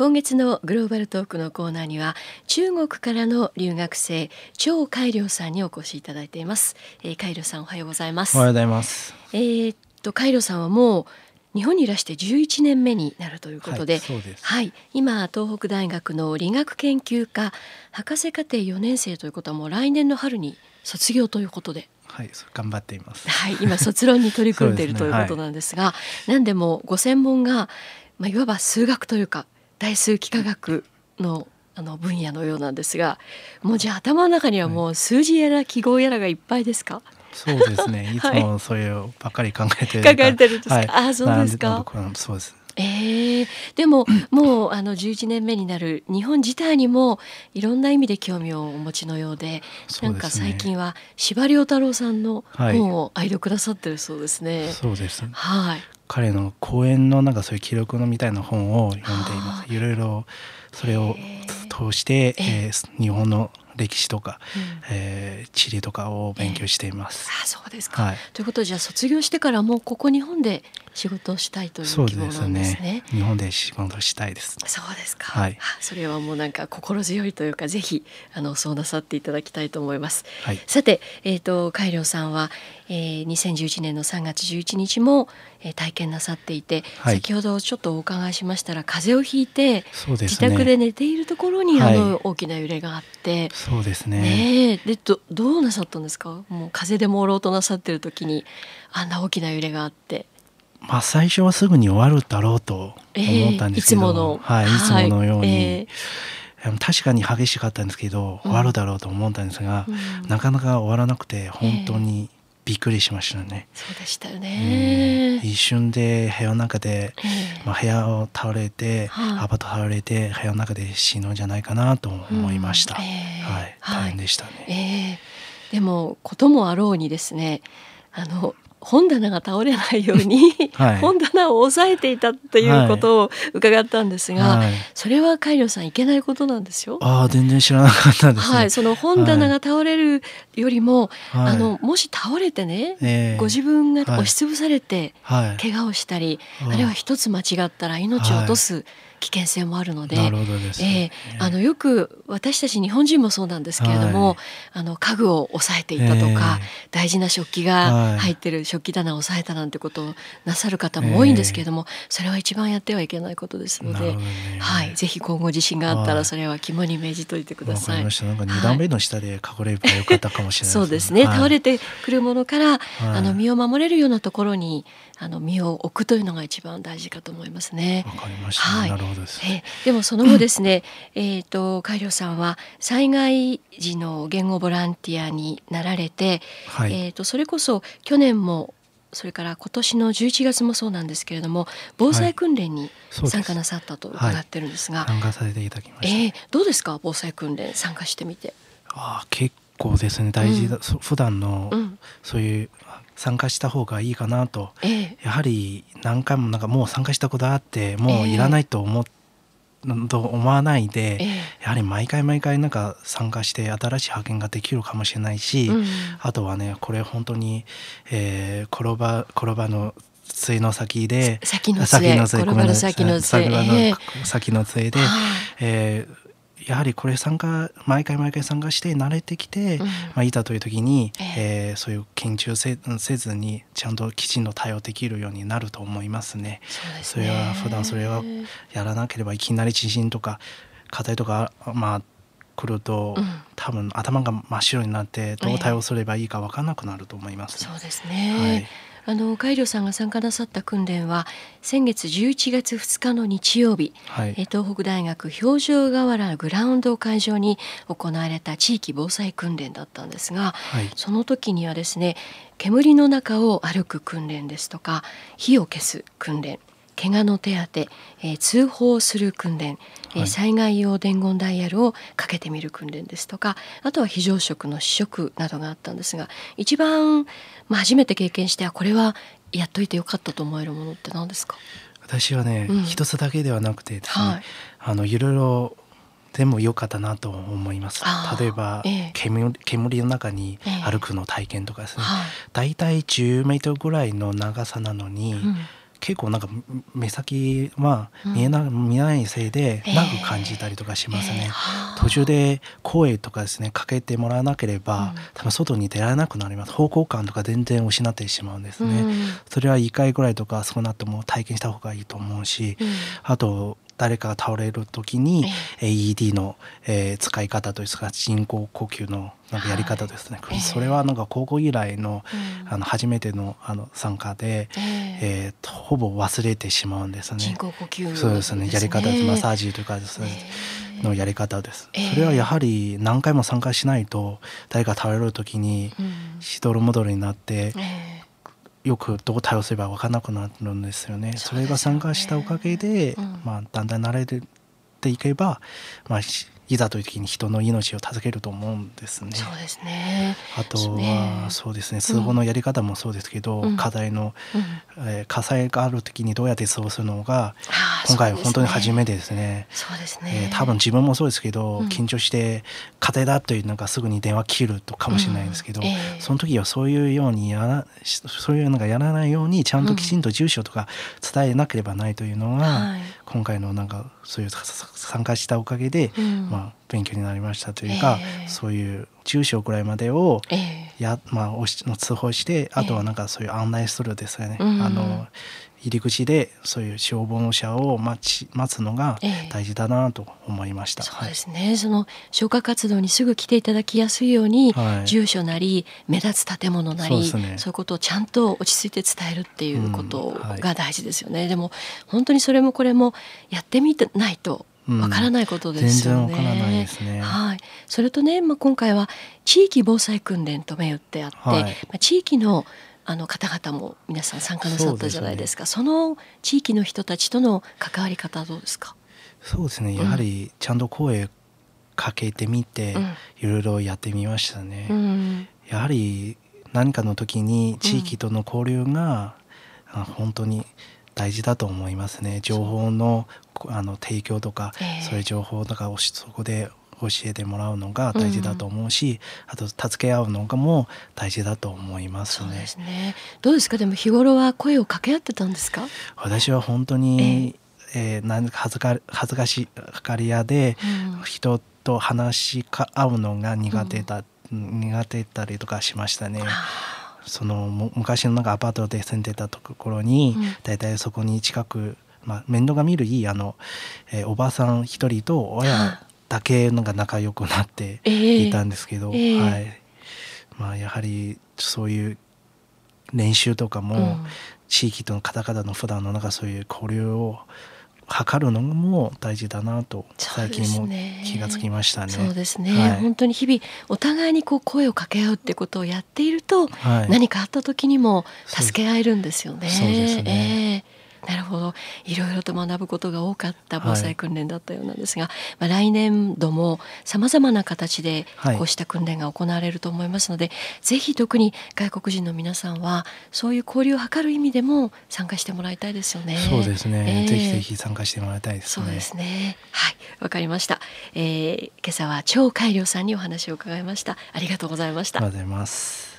今月のグローバルトークのコーナーには中国からの留学生張海良さんにお越しいただいています、えー、海良さんおはようございます。おはようございます。えー、っと海良さんはもう日本にいらして11年目になるということで、はい、はい、今東北大学の理学研究科博士課程4年生ということはもう来年の春に卒業ということで。はい、頑張っています。はい、今卒論に取り組んでいる、ね、ということなんですが、はい、何でもご専門がまあいわば数学というか大数幾何学のあの分野のようなんですが、もうじゃあ頭の中にはもう数字やら記号やらがいっぱいですか？そうですね。いつもそれをばっかり考えてる。考えてるんですか？はい、あ、そうですか？そうです。えー、でももうあの11年目になる日本自体にもいろんな意味で興味をお持ちのようで、ね、なんか最近は司馬太郎さんの本を愛読くださってるそうですね。はい、そうです。はい。彼の講演のなんかそういう記録のみたいな本を読んでいます。いろいろそれを通して、えー、日本の歴史とか、うん、えー、地理とかを勉強しています。えー、あそうですか、はい、ということでじゃあ卒業してからもうここ日本で仕事をしたいという希望なんですね。すね日本で仕事したいです。そうですか。はい。それはもうなんか心強いというかぜひあのそうなさっていただきたいと思います。はい、さてえっ、ー、と海良さんは、えー、2011年の3月11日も、えー、体験なさっていて、はい、先ほどちょっとお伺いしましたら風邪をひいて、ね、自宅で寝ているところに、あの大きな揺れがあって、そうですね。ねでどどうなさったんですか？もう風邪で朦朧となさってる時にあんな大きな揺れがあって。まあ、最初はすぐに終わるだろうと思ったんですけど、えー、いつもの、はい、いつものように、えー、確かに激しかったんですけど、終わるだろうと思ったんですが、うん、なかなか終わらなくて本当にびっくりしましたね。そうでしたよね、うん、一瞬で部屋の中で、まあ、部屋を倒れて、はアパート倒れて部屋の中で死ぬんじゃないかなと思いました。うんえー、はい、大変でしたね。はい、え。ー、でもこともあろうにですねあの本棚が倒れないように、はい、本棚を押さえていたということを伺ったんですが、はい、それは海良さんいけないことなんですよ。ああ全然知らなかったです、ね、はい、その本棚が倒れるよりも、はい、あのもし倒れてね、えー、ご自分が押しつぶされて怪我をしたり、あるいは一つ間違ったら命を落とす。危険性もあるので、なるほどです、えー、あのよく私たち日本人もそうなんですけれども、はい、あの家具を押さえていたとか、えー、大事な食器が入ってる食器棚を押さえたなんてことをなさる方も多いんですけれども、えー、それは一番やってはいけないことですので、ね、はい、ぜひ今後地震があったらそれは肝に銘じといてください。なんか二段目の下で隠れればよかったかもしれない、そうですね、はい、倒れてくるものから、あの身を守れるようなところにあの身を置くというのが一番大事かと思いますね。わかりました、はい、なるほどです。えでもその後ですね、えっ、と海良さんは災害時の言語ボランティアになられて、はい、えっ、とそれこそ去年もそれから今年の11月もそうなんですけれども防災訓練に参加なさったと伺ってるんですが、はい、参加させていただきました、えー、どうですか防災訓練参加してみて。あ結構ですね。大事だ、うん、普段の、うん、そういう参加した方がいいかなと、えー、やはり何回もなんかもう参加したことあってもういらないと思って、と思わないで、えー、やはり毎回毎回なんか参加して新しい発見ができるかもしれないし、うん、あとはねこれ本当に、えー、転ば転ばの杖の先で先の杖先の先の杖、えー、先の杖で、えー、やはりこれ参加毎回毎回参加して慣れてきて、うん、まあ、いざという時に、えー、えー、そういう研究せせずにちゃんときちんと対応できるようになると思いますね。そ、ね、れは普段それはやらなければいきなり地震とか課題とかまあ来ると、うん、多分頭が真っ白になってどう対応すればいいか分からなくなると思います、ね、そうですね、はいあの海良さんが参加なさった訓練は先月11月2日の日曜日、はい、東北大学表情河原グラウンド会場に行われた地域防災訓練だったんですが、はい、その時にはですね煙の中を歩く訓練ですとか火を消す訓練怪我の手当、えー、通報する訓練、はい、災害用伝言ダイヤルをかけてみる訓練ですとかあとは非常食の試食などがあったんですが一番、まあ、初めて経験してこれはやっといてよかったと思えるものって何ですか？私はね、うん、一つだけではなくてですね、はい、あのいろいろでも良かったなと思います。例えば、ええ、煙煙の中に歩くの体験とかですね、え、はい、大体10メートルぐらいの長さなのに、うん結構なんか目先は見えな,、見えないせいで長く感じたりとかしますね、えー、途中で声とかですねかけてもらわなければ、多分外に出られなくなります。方向感とか全然失ってしまうんですね、それは1回ぐらいとかそうなっても体験した方がいいと思うし、あと誰かが倒れる時に AED の、えー、使い方というか人工呼吸のなんかやり方ですね、はい、それはなんか高校以来の,、あの初めてのあの参加で、えー、ほぼ忘れてしまうんですね。人工呼吸、そうですね。やり方マッサージとかですね。のやり方です、それはやはり何回も参加しないと誰か倒れる時にしどろもどろになって、よくどう対応すれば分からなくなるんですよね。それが参加したおかげで、うん、まあ、だんだん慣れていけば、まあ、いざという時に人の命を助けると思うんですね。そうですね。あとはそうですね。通報のやり方もそうですけど、うん、課題の、うん、えー、火災がある時にどうやって通報するのが今回本当に初めてですね。そうですね、えー、多分自分もそうですけど、うん、緊張して家庭だというなんかすぐに電話切るとかもしれないんですけど、えー、その時はそういうようにやらそういうのがやらないようにちゃんときちんと住所とか伝えなければないというのが、はい、今回のなんかそういう参加したおかげで、まあ勉強になりましたというか、えー、そういう住所ぐらいまでをや、え。ー、まあ、通報してあとはなんかそういう案内するですよね、えー、あの入り口でそういう消防車を待ち待つのが大事だなと思いました、そうですね。その消火活動にすぐ来ていただきやすいように、はい、住所なり目立つ建物なりそう、ね,、いうことをちゃんと落ち着いて伝えるっていうことが大事ですよね、うんはい、でも本当にそれもこれもやってみてないとわからないことですよね。全然わからないですね。はい。それとね、まあ今回は地域防災訓練と銘打ってあって、はい、まあ地域のあの方々も皆さん参加なさったじゃないですか。そ、ね,、の地域の人たちとの関わり方どうですか？そうですね。やはりちゃんと声かけてみて、いろいろやってみましたね。うん、やはり何かの時に地域との交流が、うん、本当に大事だと思いますね。情報のあの提供とか、えー、そういう情報とかをそこで教えてもらうのが大事だと思うし、うん、あと助け合うのがも大事だと思いますね。そうですね。どうですか？でも日頃は声を掛け合ってたんですか？私は本当に、えー、えー、なんか恥ずか恥ずかしがり屋で、うん、人と話し合うのが苦手だ、うん、苦手だったりとかしましたね。その昔のなんかアパートで住んでたところに、うん、だいたいそこに近く、まあ、面倒が見るいいあの、えー、おばさん一人と親だけのが仲良くなっていたんですけど、えー、はい。まあ、やはりそういう練習とかも、地域との方々の普段の中そういう交流を測るのも大事だなと最近も気がつきましたね。そうですね、はい、本当に日々お互いにこう声を掛け合うってことをやっていると、はい、何かあった時にも助け合えるんですよね。そうですね、えーなるほど。いろいろと学ぶことが多かった防災訓練だったようなんですが、はい、まあ、来年度もさまざまな形でこうした訓練が行われると思いますので、はい、ぜひ特に外国人の皆さんはそういう交流を図る意味でも参加してもらいたいですよね。そうですね、えー、ぜひぜひ参加してもらいたいですね。そうですね。はい。わかりました、えー、今朝は超改良さんにお話を伺いました。ありがとうございました。ありがとうございます。